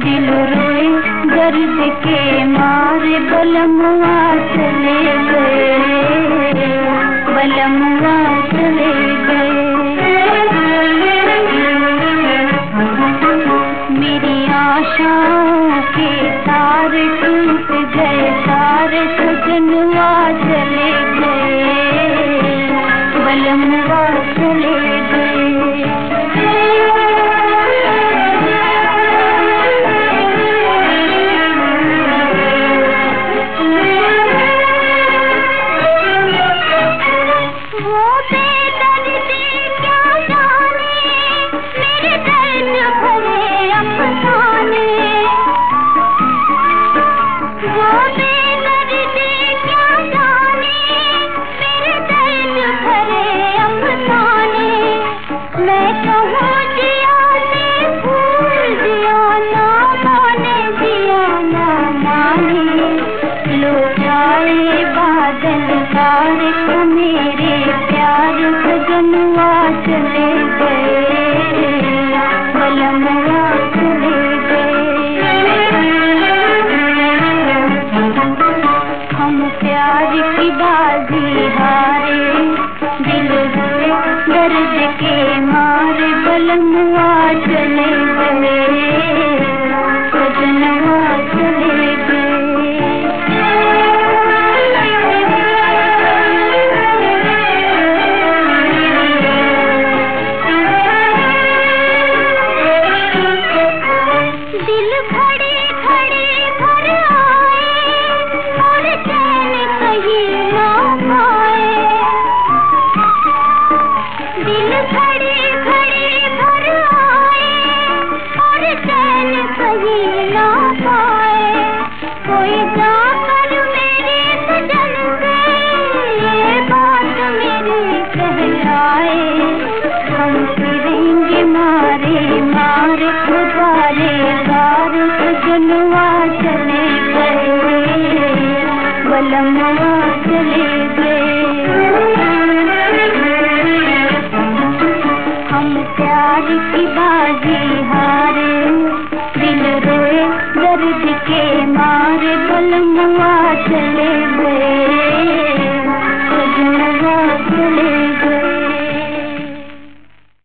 दिल रोए, दर्द के मारे, बलमुआ चले गए, बलमुआ चले गए। मेरी आशाओं के तार टूट गए सारे सजनवा चले गए, बलमुआ चले मेरे सजनवा चले गए बलमवा चले गए हम प्यार की बाजी हारे, दिल दर्द के मारे बलमवा चले गए। बार चले गए गए हम प्यार की बाजी हारे दिल रोए दर्द के मारे बलमवा चले।